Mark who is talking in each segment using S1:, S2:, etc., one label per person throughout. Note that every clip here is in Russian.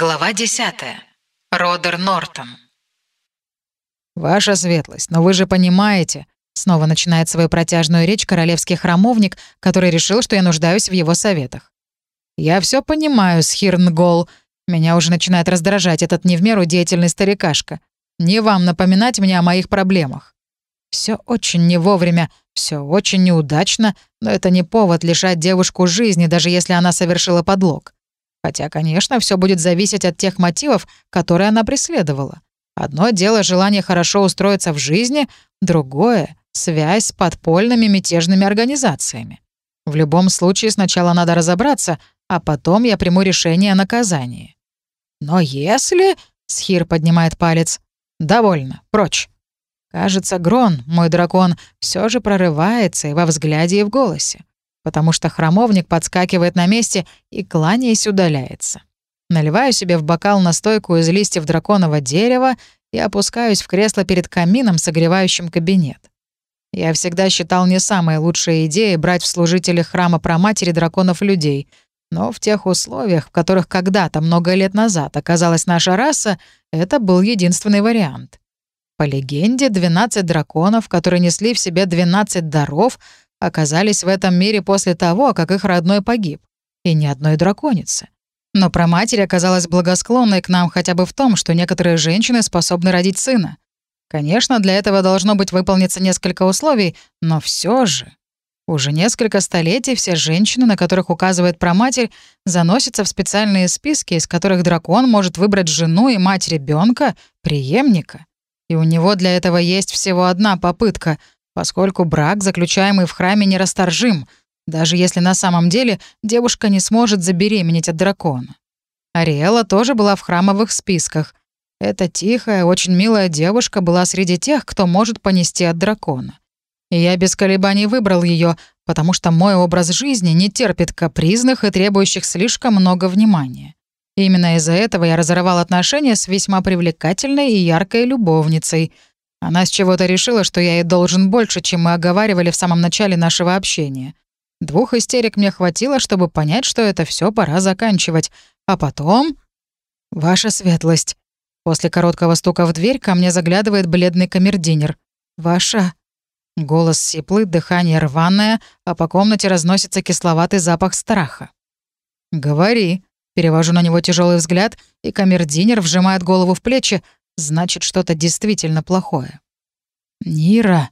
S1: Глава 10. Родер Нортон.
S2: «Ваша светлость, но вы же понимаете...» Снова начинает свою протяжную речь королевский храмовник, который решил, что я нуждаюсь в его советах. «Я все понимаю, Схирнгол. Меня уже начинает раздражать этот не в меру деятельный старикашка. Не вам напоминать мне о моих проблемах. Все очень не вовремя, все очень неудачно, но это не повод лишать девушку жизни, даже если она совершила подлог. Хотя, конечно, все будет зависеть от тех мотивов, которые она преследовала. Одно дело желание хорошо устроиться в жизни, другое — связь с подпольными мятежными организациями. В любом случае сначала надо разобраться, а потом я приму решение о наказании. Но если... — Схир поднимает палец. «Довольно. Прочь». Кажется, Грон, мой дракон, все же прорывается и во взгляде, и в голосе потому что храмовник подскакивает на месте и, кланяясь, удаляется. Наливаю себе в бокал настойку из листьев драконового дерева и опускаюсь в кресло перед камином, согревающим кабинет. Я всегда считал не самой лучшей идеей брать в служители храма проматери драконов людей, но в тех условиях, в которых когда-то, много лет назад, оказалась наша раса, это был единственный вариант. По легенде, 12 драконов, которые несли в себе 12 даров, оказались в этом мире после того, как их родной погиб. И ни одной драконицы. Но проматерь оказалась благосклонной к нам хотя бы в том, что некоторые женщины способны родить сына. Конечно, для этого должно быть выполниться несколько условий, но все же... Уже несколько столетий все женщины, на которых указывает проматерь, заносятся в специальные списки, из которых дракон может выбрать жену и мать ребенка, преемника. И у него для этого есть всего одна попытка поскольку брак, заключаемый в храме, нерасторжим, даже если на самом деле девушка не сможет забеременеть от дракона. Ариэла тоже была в храмовых списках. Эта тихая, очень милая девушка была среди тех, кто может понести от дракона. И я без колебаний выбрал ее, потому что мой образ жизни не терпит капризных и требующих слишком много внимания. именно из-за этого я разорвал отношения с весьма привлекательной и яркой любовницей — она с чего-то решила, что я ей должен больше, чем мы оговаривали в самом начале нашего общения. Двух истерик мне хватило, чтобы понять, что это все пора заканчивать. А потом... «Ваша светлость». После короткого стука в дверь ко мне заглядывает бледный камердинер. «Ваша...» Голос сиплый, дыхание рваное, а по комнате разносится кисловатый запах страха. «Говори». Перевожу на него тяжелый взгляд, и камердинер вжимает голову в плечи, Значит, что-то действительно плохое. «Нира...»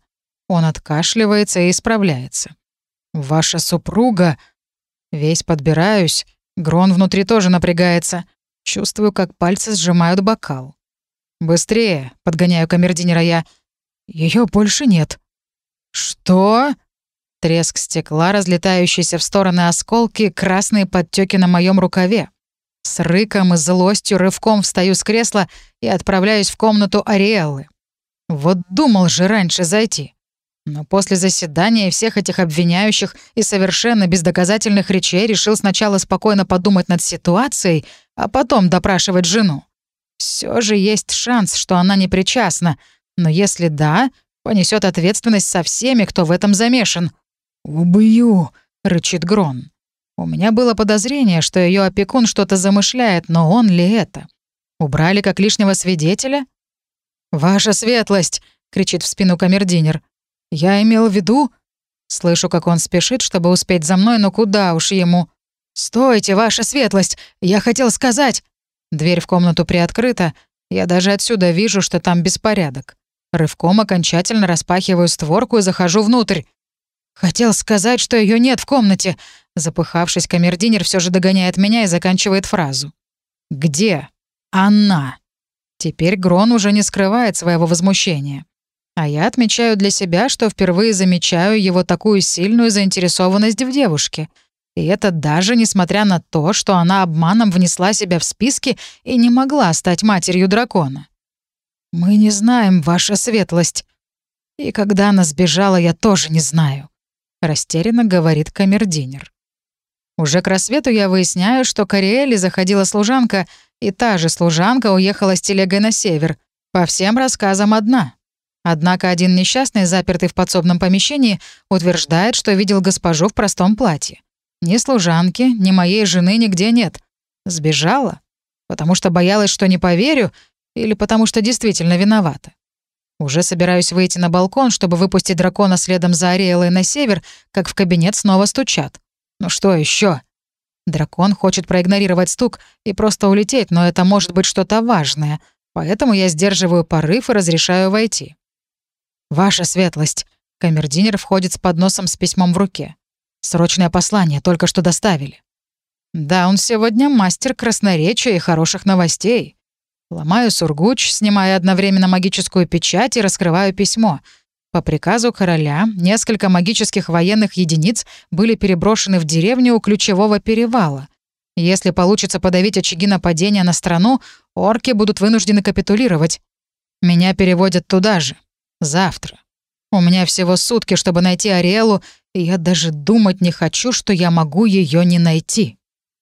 S2: Он откашливается и исправляется. «Ваша супруга...» Весь подбираюсь. Грон внутри тоже напрягается. Чувствую, как пальцы сжимают бокал. «Быстрее!» — подгоняю камердинера я. Ее больше нет». «Что?» Треск стекла, разлетающиеся в стороны осколки, красные подтеки на моем рукаве. С рыком и злостью рывком встаю с кресла и отправляюсь в комнату Ариэллы. Вот думал же раньше зайти. Но после заседания всех этих обвиняющих и совершенно бездоказательных речей решил сначала спокойно подумать над ситуацией, а потом допрашивать жену. Все же есть шанс, что она не причастна, но если да, понесет ответственность со всеми, кто в этом замешан. «Убью!» — рычит Грон. У меня было подозрение, что ее опекун что-то замышляет, но он ли это? Убрали как лишнего свидетеля? «Ваша светлость!» — кричит в спину камердинер. «Я имел в виду...» Слышу, как он спешит, чтобы успеть за мной, но куда уж ему. «Стойте, ваша светлость! Я хотел сказать...» Дверь в комнату приоткрыта. Я даже отсюда вижу, что там беспорядок. Рывком окончательно распахиваю створку и захожу внутрь. Хотел сказать, что ее нет в комнате. Запыхавшись, камердинер все же догоняет меня и заканчивает фразу. «Где? Она?» Теперь Грон уже не скрывает своего возмущения. А я отмечаю для себя, что впервые замечаю его такую сильную заинтересованность в девушке. И это даже несмотря на то, что она обманом внесла себя в списки и не могла стать матерью дракона. «Мы не знаем, ваша светлость. И когда она сбежала, я тоже не знаю», — растерянно говорит камердинер. Уже к рассвету я выясняю, что к Ариэле заходила служанка, и та же служанка уехала с телегой на север. По всем рассказам одна. Однако один несчастный, запертый в подсобном помещении, утверждает, что видел госпожу в простом платье. Ни служанки, ни моей жены нигде нет. Сбежала? Потому что боялась, что не поверю, или потому что действительно виновата? Уже собираюсь выйти на балкон, чтобы выпустить дракона следом за Ариэлой на север, как в кабинет снова стучат. Ну что еще? Дракон хочет проигнорировать стук и просто улететь, но это может быть что-то важное, поэтому я сдерживаю порыв и разрешаю войти. «Ваша светлость», — камердинер входит с подносом с письмом в руке. «Срочное послание, только что доставили». «Да, он сегодня мастер красноречия и хороших новостей». Ломаю сургуч, снимаю одновременно магическую печать и раскрываю письмо. По приказу короля несколько магических военных единиц были переброшены в деревню у ключевого перевала. Если получится подавить очаги нападения на страну, орки будут вынуждены капитулировать. Меня переводят туда же. Завтра. У меня всего сутки, чтобы найти Ариэлу, и я даже думать не хочу, что я могу ее не найти.